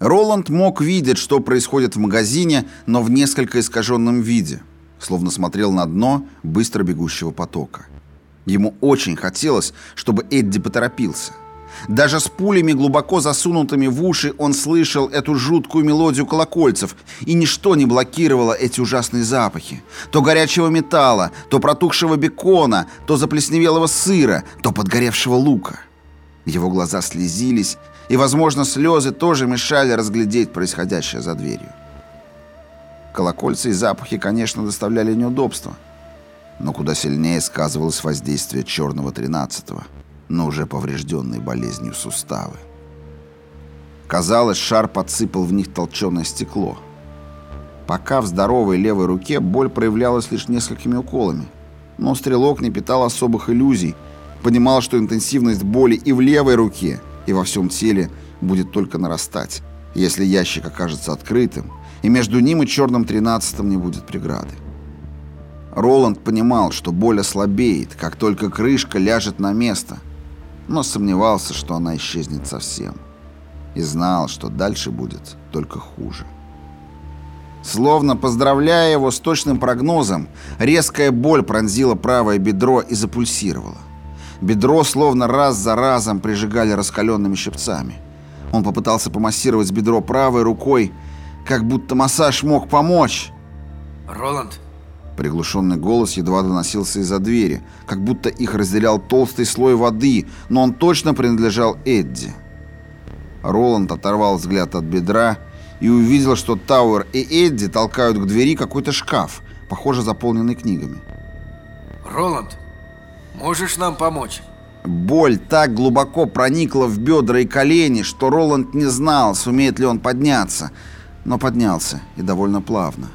Роланд мог видеть, что происходит в магазине, но в несколько искаженном виде, словно смотрел на дно быстро бегущего потока. Ему очень хотелось, чтобы Эдди поторопился. Даже с пулями, глубоко засунутыми в уши, он слышал эту жуткую мелодию колокольцев, и ничто не блокировало эти ужасные запахи. То горячего металла, то протухшего бекона, то заплесневелого сыра, то подгоревшего лука. Его глаза слезились, и, возможно, слезы тоже мешали разглядеть происходящее за дверью. Колокольцы и запахи, конечно, доставляли неудобства, но куда сильнее сказывалось воздействие черного тринадцатого, но уже поврежденные болезнью суставы. Казалось, шар подсыпал в них толченое стекло. Пока в здоровой левой руке боль проявлялась лишь несколькими уколами, но стрелок не питал особых иллюзий, понимал, что интенсивность боли и в левой руке – и во всем теле будет только нарастать, если ящик окажется открытым, и между ним и черным тринадцатым не будет преграды. Роланд понимал, что боль ослабеет, как только крышка ляжет на место, но сомневался, что она исчезнет совсем. И знал, что дальше будет только хуже. Словно поздравляя его с точным прогнозом, резкая боль пронзила правое бедро и запульсировала. Бедро словно раз за разом прижигали раскаленными щипцами. Он попытался помассировать бедро правой рукой, как будто массаж мог помочь. «Роланд?» Приглушенный голос едва доносился из-за двери, как будто их разделял толстый слой воды, но он точно принадлежал Эдди. Роланд оторвал взгляд от бедра и увидел, что Тауэр и Эдди толкают к двери какой-то шкаф, похоже, заполненный книгами. «Роланд, Можешь нам помочь?» Боль так глубоко проникла в бедра и колени, что Роланд не знал, сумеет ли он подняться, но поднялся и довольно плавно.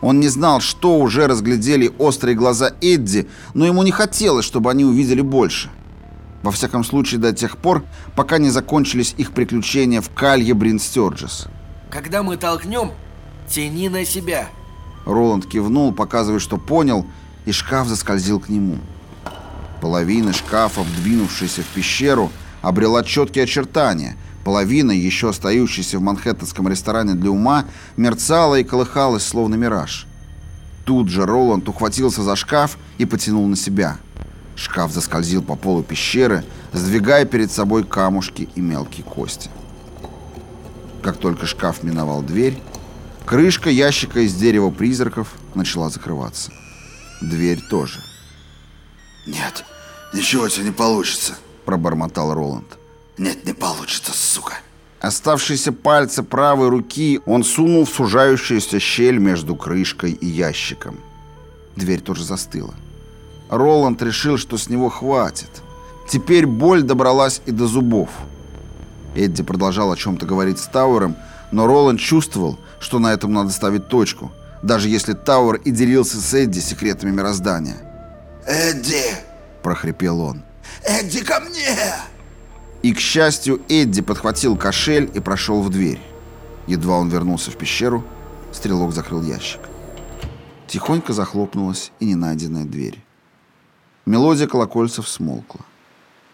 Он не знал, что уже разглядели острые глаза Эдди, но ему не хотелось, чтобы они увидели больше. Во всяком случае, до тех пор, пока не закончились их приключения в калье Брин Стерджес. «Когда мы толкнем, тяни на себя!» Роланд кивнул, показывая, что понял, и шкаф заскользил к нему. Половина шкафа, вдвинувшаяся в пещеру, обрела четкие очертания. Половина, еще остающаяся в манхэттенском ресторане для ума, мерцала и колыхалась, словно мираж. Тут же Роланд ухватился за шкаф и потянул на себя. Шкаф заскользил по полу пещеры, сдвигая перед собой камушки и мелкие кости. Как только шкаф миновал дверь, крышка ящика из дерева призраков начала закрываться. Дверь тоже. «Нет, ничего у тебя не получится», — пробормотал Роланд. «Нет, не получится, сука». Оставшиеся пальцы правой руки он сунул в сужающуюся щель между крышкой и ящиком. Дверь тоже застыла. Роланд решил, что с него хватит. Теперь боль добралась и до зубов. Эдди продолжал о чем-то говорить с Тауэром, но Роланд чувствовал, что на этом надо ставить точку, даже если Тауэр и делился с Эдди секретами мироздания. «Эдди!» – прохрипел он. «Эдди, ко мне!» И, к счастью, Эдди подхватил кошель и прошел в дверь. Едва он вернулся в пещеру, стрелок закрыл ящик. Тихонько захлопнулась и ненайденная дверь. Мелодия колокольцев смолкла.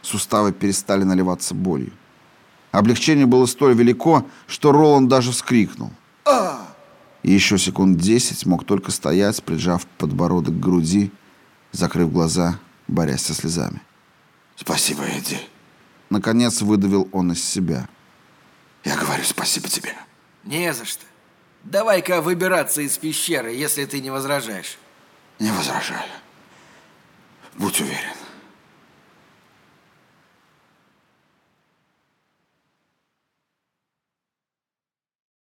Суставы перестали наливаться болью. Облегчение было столь велико, что Роланд даже вскрикнул. И еще секунд десять мог только стоять, прижав подбородок к груди, закрыв глаза, борясь со слезами. «Спасибо, Эдди». Наконец выдавил он из себя. «Я говорю спасибо тебе». «Не за что. Давай-ка выбираться из пещеры, если ты не возражаешь». «Не возражаю. Будь уверен».